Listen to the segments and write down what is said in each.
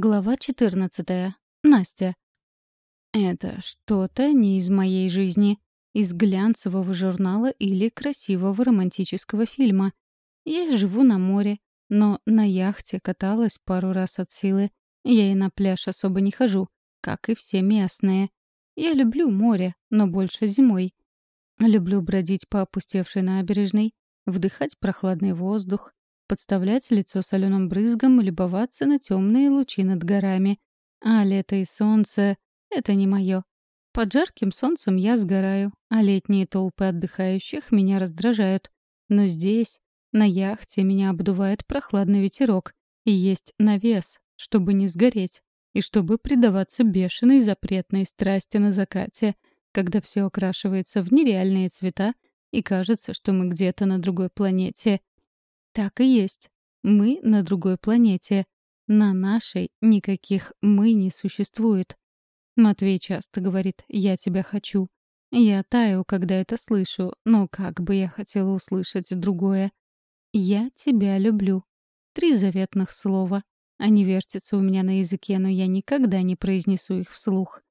Глава 14. Настя. Это что-то не из моей жизни, из глянцевого журнала или красивого романтического фильма. Я живу на море, но на яхте каталась пару раз от силы. Я и на пляж особо не хожу, как и все местные. Я люблю море, но больше зимой. Люблю бродить по опустевшей набережной, вдыхать прохладный воздух, подставлять лицо соленым брызгом и любоваться на темные лучи над горами. А лето и солнце — это не мое. Под жарким солнцем я сгораю, а летние толпы отдыхающих меня раздражают. Но здесь, на яхте, меня обдувает прохладный ветерок, и есть навес, чтобы не сгореть, и чтобы предаваться бешеной запретной страсти на закате, когда все окрашивается в нереальные цвета, и кажется, что мы где-то на другой планете — так и есть. Мы на другой планете. На нашей никаких «мы» не существует. Матвей часто говорит «я тебя хочу». Я таю, когда это слышу, но как бы я хотела услышать другое. «Я тебя люблю». Три заветных слова. Они вертятся у меня на языке, но я никогда не произнесу их вслух.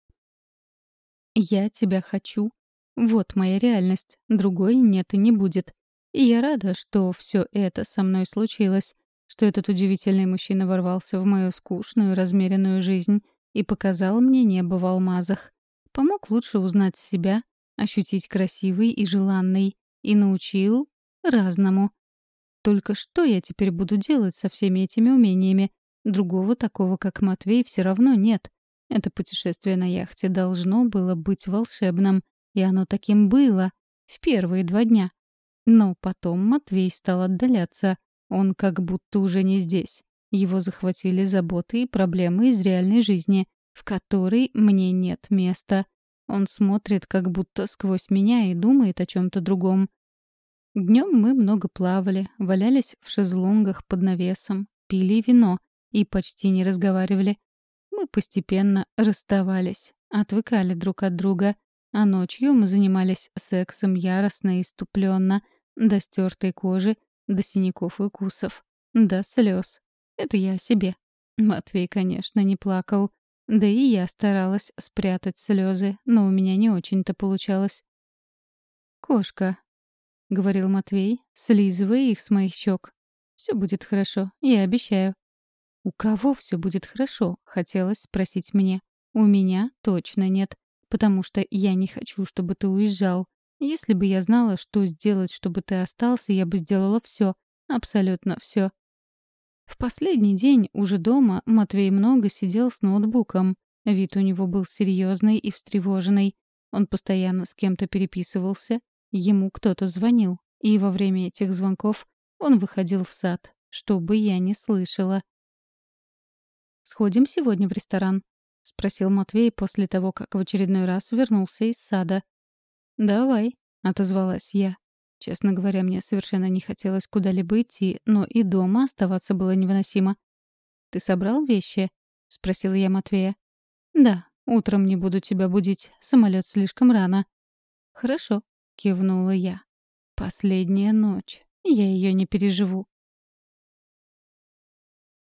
«Я тебя хочу». Вот моя реальность. Другой нет и не будет. И я рада, что все это со мной случилось, что этот удивительный мужчина ворвался в мою скучную, размеренную жизнь и показал мне небо в алмазах. Помог лучше узнать себя, ощутить красивый и желанный, и научил разному. Только что я теперь буду делать со всеми этими умениями? Другого такого, как Матвей, все равно нет. Это путешествие на яхте должно было быть волшебным, и оно таким было в первые два дня. Но потом Матвей стал отдаляться. Он как будто уже не здесь. Его захватили заботы и проблемы из реальной жизни, в которой мне нет места. Он смотрит как будто сквозь меня и думает о чем-то другом. Днем мы много плавали, валялись в шезлонгах под навесом, пили вино и почти не разговаривали. Мы постепенно расставались, отвыкали друг от друга, а ночью мы занимались сексом яростно и иступленно — до стертой кожи, до синяков и укусов, до слез. Это я о себе. Матвей, конечно, не плакал. Да и я старалась спрятать слезы, но у меня не очень-то получалось. «Кошка», — говорил Матвей, слизывая их с моих щек. «Все будет хорошо, я обещаю». «У кого все будет хорошо?» — хотелось спросить мне. «У меня точно нет, потому что я не хочу, чтобы ты уезжал. Если бы я знала, что сделать, чтобы ты остался, я бы сделала все, абсолютно все. В последний день уже дома Матвей много сидел с ноутбуком. Вид у него был серьезный и встревоженный. Он постоянно с кем-то переписывался, ему кто-то звонил, и во время этих звонков он выходил в сад, чтобы я не слышала. «Сходим сегодня в ресторан?» — спросил Матвей после того, как в очередной раз вернулся из сада. «Давай», — отозвалась я. Честно говоря, мне совершенно не хотелось куда-либо идти, но и дома оставаться было невыносимо. «Ты собрал вещи?» — спросила я Матвея. «Да, утром не буду тебя будить. Самолет слишком рано». «Хорошо», — кивнула я. «Последняя ночь. Я ее не переживу».